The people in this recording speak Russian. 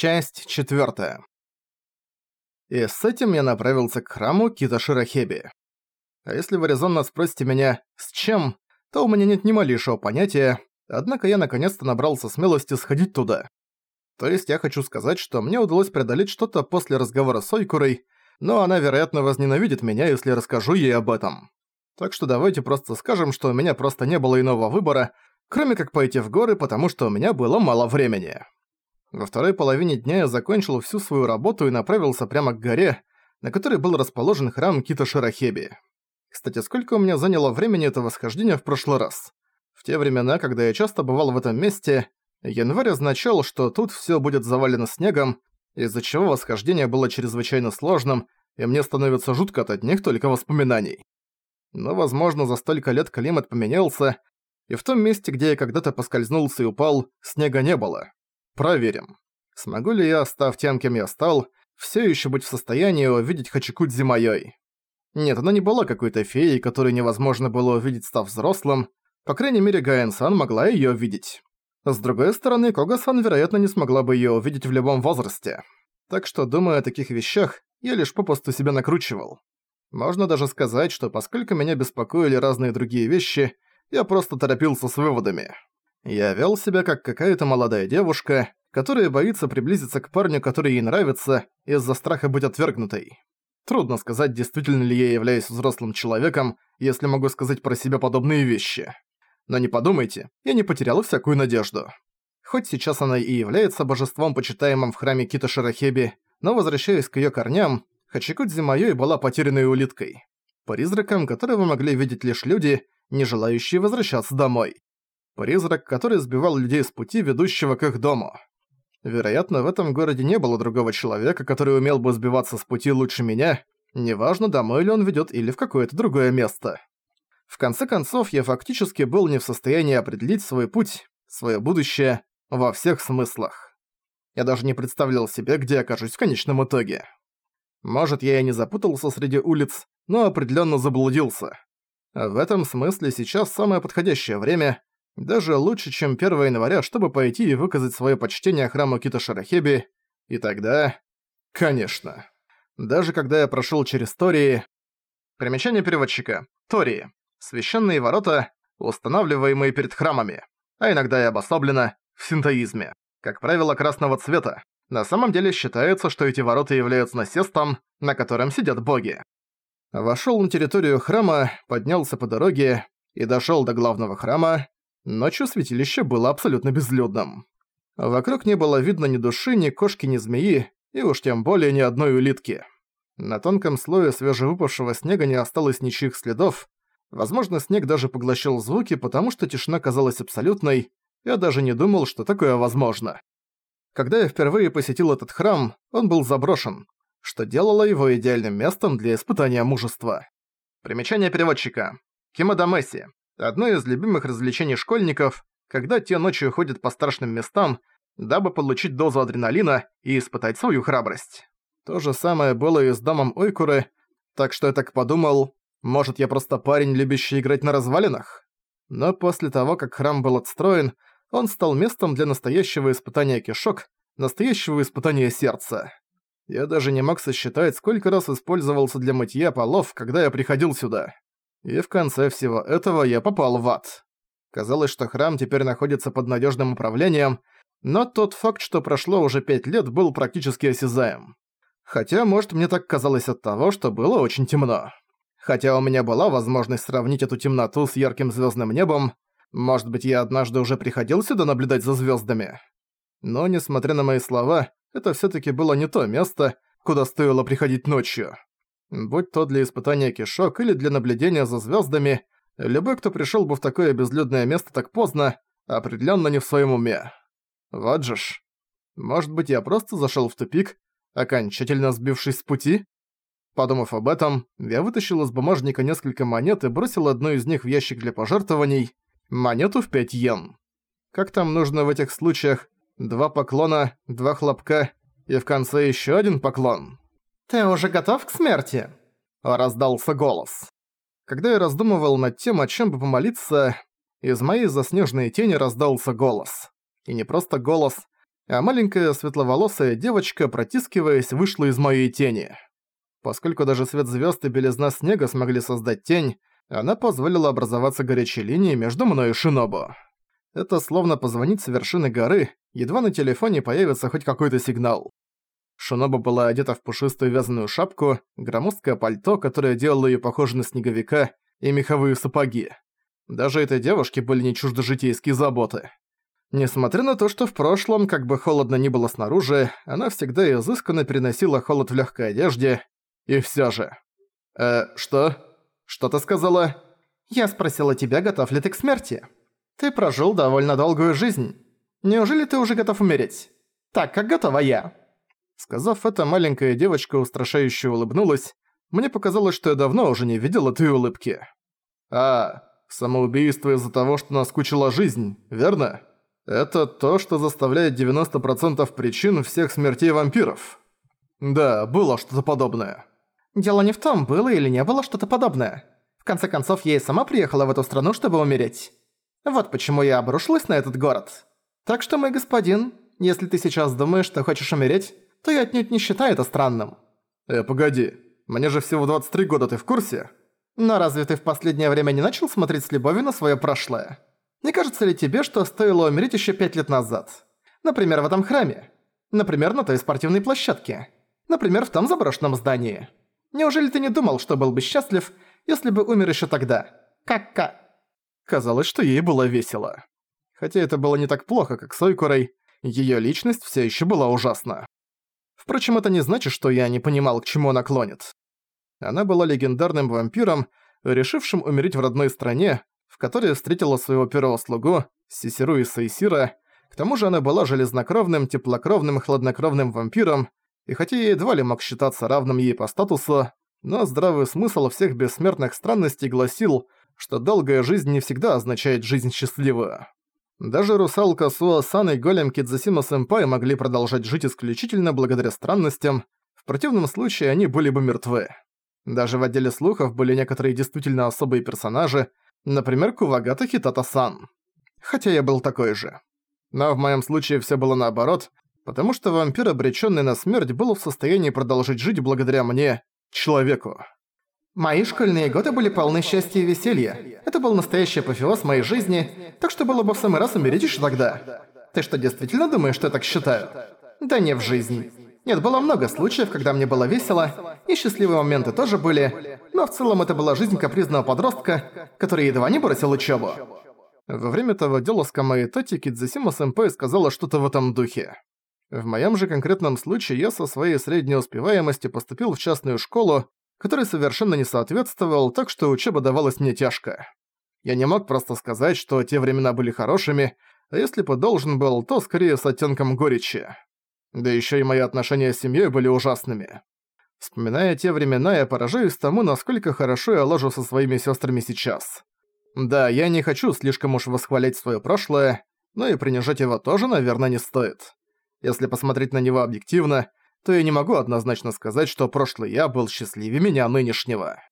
Часть четвертая. И с этим я направился к храму Кита Широхеби. А если вы резонно спросите меня «с чем?», то у меня нет ни малейшего понятия, однако я наконец-то набрался смелости сходить туда. То есть я хочу сказать, что мне удалось преодолеть что-то после разговора с Ойкурой, но она, вероятно, возненавидит меня, если расскажу ей об этом. Так что давайте просто скажем, что у меня просто не было иного выбора, кроме как пойти в горы, потому что у меня было мало времени. Во второй половине дня я закончил всю свою работу и направился прямо к горе, на которой был расположен храм Кита Широхеби. Кстати, сколько у меня заняло времени это восхождение в прошлый раз? В те времена, когда я часто бывал в этом месте, январь означал, что тут всё будет завалено снегом, из-за чего восхождение было чрезвычайно сложным, и мне становится жутко от одних только воспоминаний. Но, возможно, за столько лет климат поменялся, и в том месте, где я когда-то поскользнулся и упал, снега не было. Проверим. Смогу ли я, став тем, кем я стал, все еще быть в состоянии увидеть Хачикудзи моей? Нет, она не была какой-то феей, которую невозможно было увидеть, став взрослым. По крайней мере, Гаэн-сан могла ее увидеть. С другой стороны, Кога-сан, вероятно, не смогла бы ее увидеть в любом возрасте. Так что, думая о таких вещах, я лишь попусту себя накручивал. Можно даже сказать, что поскольку меня беспокоили разные другие вещи, я просто торопился с выводами. Я вел себя как какая-то молодая девушка, которая боится приблизиться к парню, который ей нравится, из-за страха быть отвергнутой. Трудно сказать, действительно ли я являюсь взрослым человеком, если могу сказать про себя подобные вещи. Но не подумайте, я не потерял всякую надежду. Хоть сейчас она и является божеством, почитаемым в храме Кита Широхеби, но возвращаясь к её корням, Хачикудзи Майой была потерянной улиткой. Призраком, которого могли видеть лишь люди, не желающие возвращаться домой. Призрак, который сбивал людей с пути, ведущего к их дому. Вероятно, в этом городе не было другого человека, который умел бы сбиваться с пути лучше меня, неважно, домой ли он ведёт или в какое-то другое место. В конце концов, я фактически был не в состоянии определить свой путь, своё будущее, во всех смыслах. Я даже не представлял себе, где окажусь в конечном итоге. Может, я и не запутался среди улиц, но определённо заблудился. В этом смысле сейчас самое подходящее время, даже лучше, чем 1 января, чтобы пойти и выказать свое почтение храму Кита Шарахеби. И тогда... Конечно. Даже когда я прошел через Тории... Примечание переводчика. Тории. Священные ворота, устанавливаемые перед храмами. А иногда и обособлено в синтоизме. Как правило, красного цвета. На самом деле считается, что эти ворота являются насестом, на котором сидят боги. Вошел на территорию храма, поднялся по дороге и дошел до главного храма, Ночью святилище было абсолютно безлюдным. Вокруг не было видно ни души, ни кошки, ни змеи, и уж тем более ни одной улитки. На тонком слое свежевыпавшего снега не осталось ничьих следов. Возможно, снег даже поглощал звуки, потому что тишина казалась абсолютной. Я даже не думал, что такое возможно. Когда я впервые посетил этот храм, он был заброшен, что делало его идеальным местом для испытания мужества. Примечание переводчика. Кимада Месси. Одно из любимых развлечений школьников, когда те ночью ходят по страшным местам, дабы получить дозу адреналина и испытать свою храбрость. То же самое было и с домом Ойкуры, так что я так подумал, может я просто парень, любящий играть на развалинах? Но после того, как храм был отстроен, он стал местом для настоящего испытания кишок, настоящего испытания сердца. Я даже не мог сосчитать, сколько раз использовался для мытья полов, когда я приходил сюда. И в конце всего этого я попал в ад. Казалось, что храм теперь находится под надежным управлением, но тот факт, что прошло уже пять лет, был практически осязаем. Хотя, может, мне так казалось от того, что было очень темно. Хотя у меня была возможность сравнить эту темноту с ярким звездным небом, может быть, я однажды уже приходил сюда наблюдать за звездами. Но, несмотря на мои слова, это все таки было не то место, куда стоило приходить ночью. Будь то для испытания кишок или для наблюдения за звездами, любой, кто пришел бы в такое безлюдное место так поздно, определенно не в своем уме. Вот же ж. Может быть, я просто зашел в тупик, окончательно сбившись с пути? Подумав об этом, я вытащил из бумажника несколько монет и бросил одну из них в ящик для пожертвований, монету в 5 йен. Как там нужно в этих случаях? Два поклона, два хлопка и в конце еще один поклон. «Ты уже готов к смерти?» – раздался голос. Когда я раздумывал над тем, о чем бы помолиться, из моей заснеженной тени раздался голос. И не просто голос, а маленькая светловолосая девочка, протискиваясь, вышла из моей тени. Поскольку даже свет звезд и белизна снега смогли создать тень, она позволила образоваться горячей линии между мной и Шинобу. Это словно позвонить с вершины горы, едва на телефоне появится хоть какой-то сигнал. Шиноба была одета в пушистую вязаную шапку, громоздкое пальто, которое делало её похожей на снеговика, и меховые сапоги. Даже этой девушке были не чужды житейские заботы. Несмотря на то, что в прошлом, как бы холодно ни было снаружи, она всегда изысканно переносила холод в легкой одежде, и все же. «Э, что? Что ты сказала?» «Я спросила тебя, готов ли ты к смерти. Ты прожил довольно долгую жизнь. Неужели ты уже готов умереть? Так, как готова я?» Сказав это, маленькая девочка устрашающе улыбнулась. Мне показалось, что я давно уже не видел этой улыбки. «А, самоубийство из-за того, что наскучила жизнь, верно? Это то, что заставляет 90% причин всех смертей вампиров». «Да, было что-то подобное». Дело не в том, было или не было что-то подобное. В конце концов, я и сама приехала в эту страну, чтобы умереть. Вот почему я обрушилась на этот город. Так что, мой господин, если ты сейчас думаешь, что хочешь умереть, то я отнюдь не считаю это странным. Э, погоди. Мне же всего 23 года, ты в курсе? Но разве ты в последнее время не начал смотреть с любовью на своё прошлое? Не кажется ли тебе, что стоило умереть ещё пять лет назад? Например, в этом храме. Например, на той спортивной площадке. Например, в том заброшенном здании. Неужели ты не думал, что был бы счастлив, если бы умер ещё тогда? Как-ка? Казалось, что ей было весело. Хотя это было не так плохо, как с Ойкурой, её личность всё ещё была ужасна. Впрочем, это не значит, что я не понимал, к чему она клонит. Она была легендарным вампиром, решившим умереть в родной стране, в которой встретила своего первого слугу, Сисиру и Сейсира, к тому же она была железнокровным, теплокровным, хладнокровным вампиром, и хотя я едва ли мог считаться равным ей по статусу, но здравый смысл всех бессмертных странностей гласил, что долгая жизнь не всегда означает жизнь счастливую. Даже русалка Суасан и голем Кидзасима-сэмпай могли продолжать жить исключительно благодаря странностям, в противном случае они были бы мертвы. Даже в отделе слухов были некоторые действительно особые персонажи, например, Кувагата Хитата-сан. Хотя я был такой же. Но в моем случае все было наоборот, потому что вампир, обречённый на смерть, был в состоянии продолжить жить благодаря мне, человеку. Мои школьные годы были полны счастья и веселья. Это был настоящий апофеоз моей жизни, так что было бы в самый раз умереть еще тогда. Ты что, действительно думаешь, что я так считаю? Да не в жизни. Нет, было много случаев, когда мне было весело, и счастливые моменты тоже были, но в целом это была жизнь капризного подростка, который едва не бросил учебу. Во время того дела с Камаи Тоти Кидзисима Сэмпэй сказала что-то в этом духе. В моем же конкретном случае я со своей средней успеваемостью поступил в частную школу, которой совершенно не соответствовал, так что учеба давалась мне тяжко. Я не мог просто сказать, что те времена были хорошими, а если бы должен был, то скорее с оттенком горечи. Да еще и мои отношения с семьей были ужасными. Вспоминая те времена, я поражаюсь тому, насколько хорошо я ложу со своими сестрами сейчас. Да, я не хочу слишком уж восхвалять свое прошлое, но и принижать его тоже, наверное, не стоит. Если посмотреть на него объективно, то я не могу однозначно сказать, что прошлый я был счастливее меня нынешнего.